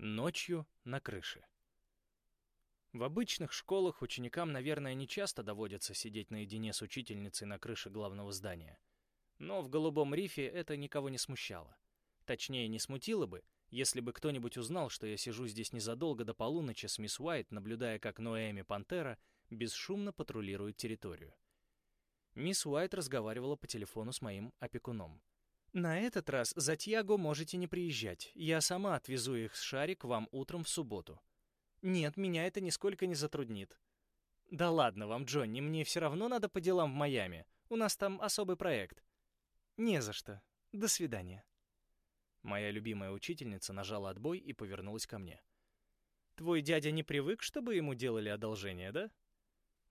Ночью на крыше. В обычных школах ученикам, наверное, не часто доводится сидеть наедине с учительницей на крыше главного здания. Но в Голубом рифе это никого не смущало. Точнее, не смутило бы, если бы кто-нибудь узнал, что я сижу здесь незадолго до полуночи с мисс Уайт, наблюдая, как Ноэми Пантера бесшумно патрулирует территорию. Мисс Уайт разговаривала по телефону с моим опекуном. «На этот раз за Тьяго можете не приезжать. Я сама отвезу их с Шари к вам утром в субботу. Нет, меня это нисколько не затруднит. Да ладно вам, Джонни, мне все равно надо по делам в Майами. У нас там особый проект. Не за что. До свидания. Моя любимая учительница нажала отбой и повернулась ко мне. Твой дядя не привык, чтобы ему делали одолжение, да?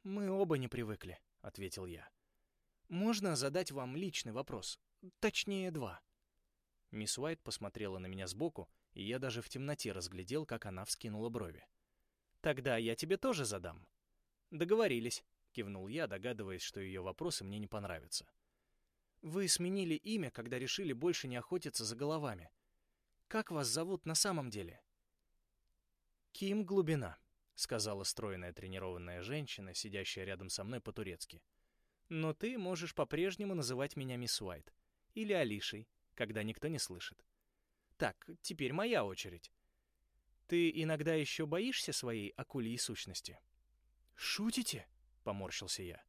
Мы оба не привыкли, ответил я. Можно задать вам личный вопрос? Точнее, два. Мисс Уайт посмотрела на меня сбоку, и я даже в темноте разглядел, как она вскинула брови. Тогда я тебе тоже задам. Договорились, кивнул я, догадываясь, что ее вопросы мне не понравятся. Вы сменили имя, когда решили больше не охотиться за головами. Как вас зовут на самом деле? Ким Глубина, сказала стройная тренированная женщина, сидящая рядом со мной по-турецки. Но ты можешь по-прежнему называть меня мисс Уайт или Алишей, когда никто не слышит. Так, теперь моя очередь. Ты иногда еще боишься своей акульей сущности? Шутите? Поморщился я.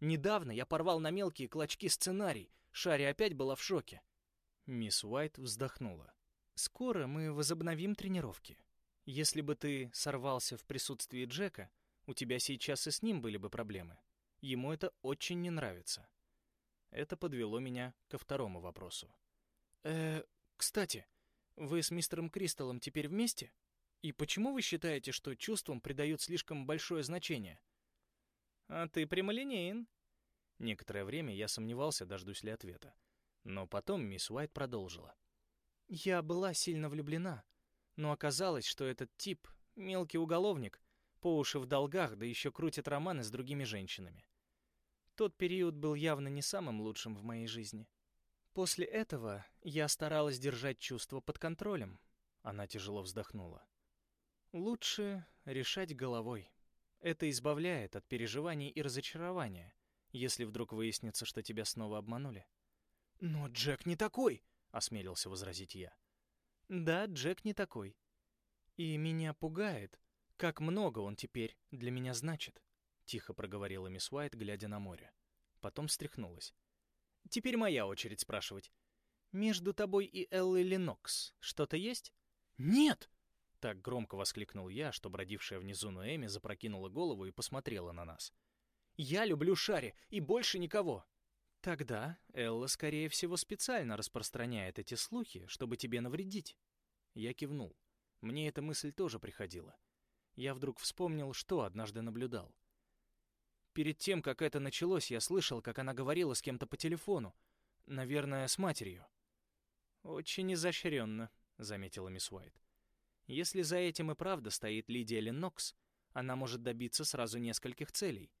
Недавно я порвал на мелкие клочки сценарий. Шари опять была в шоке. Мисс Уайт вздохнула. Скоро мы возобновим тренировки. Если бы ты сорвался в присутствии Джека, у тебя сейчас и с ним были бы проблемы. Ему это очень не нравится. Это подвело меня ко второму вопросу. Э, кстати, вы с мистером Кристаллом теперь вместе? И почему вы считаете, что чувствам придают слишком большое значение? А ты прямолинеен. Некоторое время я сомневался, дождусь ли ответа. Но потом мисс Уайт продолжила. Я была сильно влюблена, но оказалось, что этот тип — мелкий уголовник, по уши в долгах, да еще крутит романы с другими женщинами. Тот период был явно не самым лучшим в моей жизни. После этого я старалась держать чувства под контролем. Она тяжело вздохнула. Лучше решать головой. Это избавляет от переживаний и разочарования, если вдруг выяснится, что тебя снова обманули. Но Джек не такой, осмелился возразить я. Да, Джек не такой. И меня пугает, как много он теперь для меня значит, тихо проговорила мисс Уайт, глядя на море. Потом встряхнулась. Теперь моя очередь спрашивать. Между тобой и Эллой Ленокс что-то есть? Нет! Так громко воскликнул я, что бродившая внизу Ноэми запрокинула голову и посмотрела на нас. Я люблю Шари и больше никого. Тогда Элла, скорее всего, специально распространяет эти слухи, чтобы тебе навредить. Я кивнул. Мне эта мысль тоже приходила. Я вдруг вспомнил, что однажды наблюдал. Перед тем, как это началось, я слышал, как она говорила с кем-то по телефону. Наверное, с матерью. «Очень изощренно», — заметила мисс Уайт. «Если за этим и правда стоит Лидия Леннокс, она может добиться сразу нескольких целей.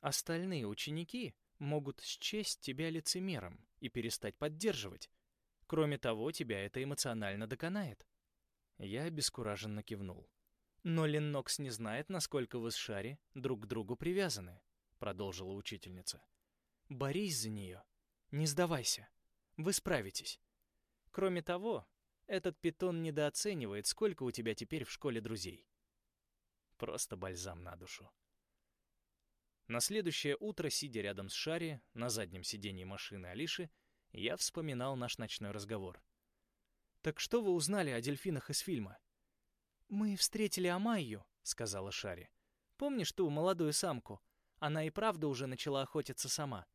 Остальные ученики могут счесть тебя лицемером и перестать поддерживать. Кроме того, тебя это эмоционально доконает». Я обескураженно кивнул. «Но Леннокс не знает, насколько вы с Шари друг к другу привязаны продолжила учительница. Борись за нее. Не сдавайся. Вы справитесь. Кроме того, этот питон недооценивает, сколько у тебя теперь в школе друзей. Просто бальзам на душу. На следующее утро, сидя рядом с Шари на заднем сиденье машины Алиши, я вспоминал наш ночной разговор. «Так что вы узнали о дельфинах из фильма?» «Мы встретили Амайю», — сказала Шари. «Помнишь ту молодую самку? Она и правда уже начала охотиться сама.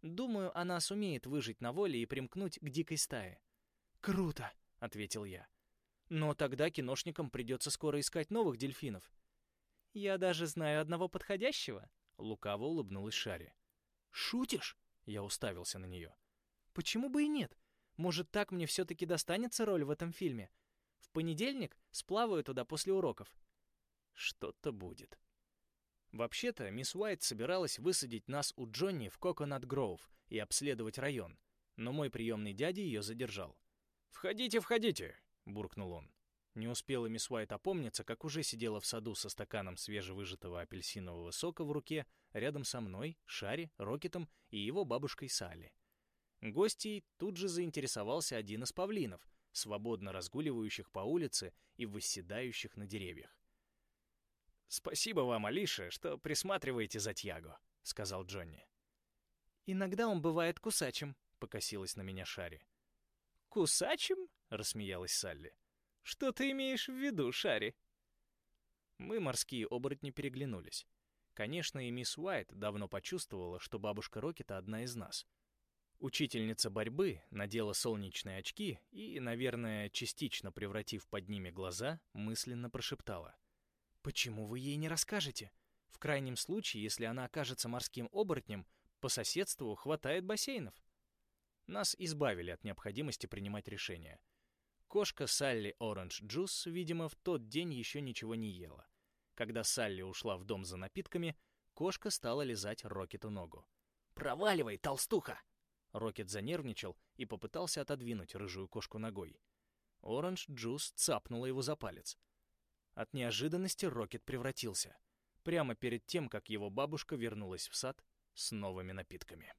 Думаю, она сумеет выжить на воле и примкнуть к дикой стае. «Круто!» — ответил я. «Но тогда киношникам придется скоро искать новых дельфинов». «Я даже знаю одного подходящего», — лукаво улыбнулась Шари. «Шутишь?» — я уставился на нее. «Почему бы и нет? Может, так мне все-таки достанется роль в этом фильме? В понедельник сплаваю туда после уроков». «Что-то будет». Вообще-то, мисс Уайт собиралась высадить нас у Джонни в Коконат Гроув и обследовать район, но мой приемный дядя ее задержал. «Входите, входите!» — буркнул он. Не успела мисс Уайт опомниться, как уже сидела в саду со стаканом свежевыжатого апельсинового сока в руке, рядом со мной, Шари, Рокетом и его бабушкой Салли. Гостей тут же заинтересовался один из павлинов, свободно разгуливающих по улице и восседающих на деревьях. «Спасибо вам, Алиша, что присматриваете за Тьяго», — сказал Джонни. «Иногда он бывает кусачим», — покосилась на меня Шари. «Кусачим?» — рассмеялась Салли. «Что ты имеешь в виду, Шари?» Мы, морские оборотни, переглянулись. Конечно, и мисс Уайт давно почувствовала, что бабушка Рокета одна из нас. Учительница борьбы надела солнечные очки и, наверное, частично превратив под ними глаза, мысленно прошептала. «Почему вы ей не расскажете? В крайнем случае, если она окажется морским оборотнем, по соседству хватает бассейнов». Нас избавили от необходимости принимать решения — Кошка Салли Оранж Джус, видимо, в тот день еще ничего не ела. Когда Салли ушла в дом за напитками, кошка стала лизать Рокету ногу. «Проваливай, толстуха!» Рокет занервничал и попытался отодвинуть рыжую кошку ногой. Оранж Джус цапнула его за палец. От неожиданности Рокет превратился. Прямо перед тем, как его бабушка вернулась в сад с новыми напитками.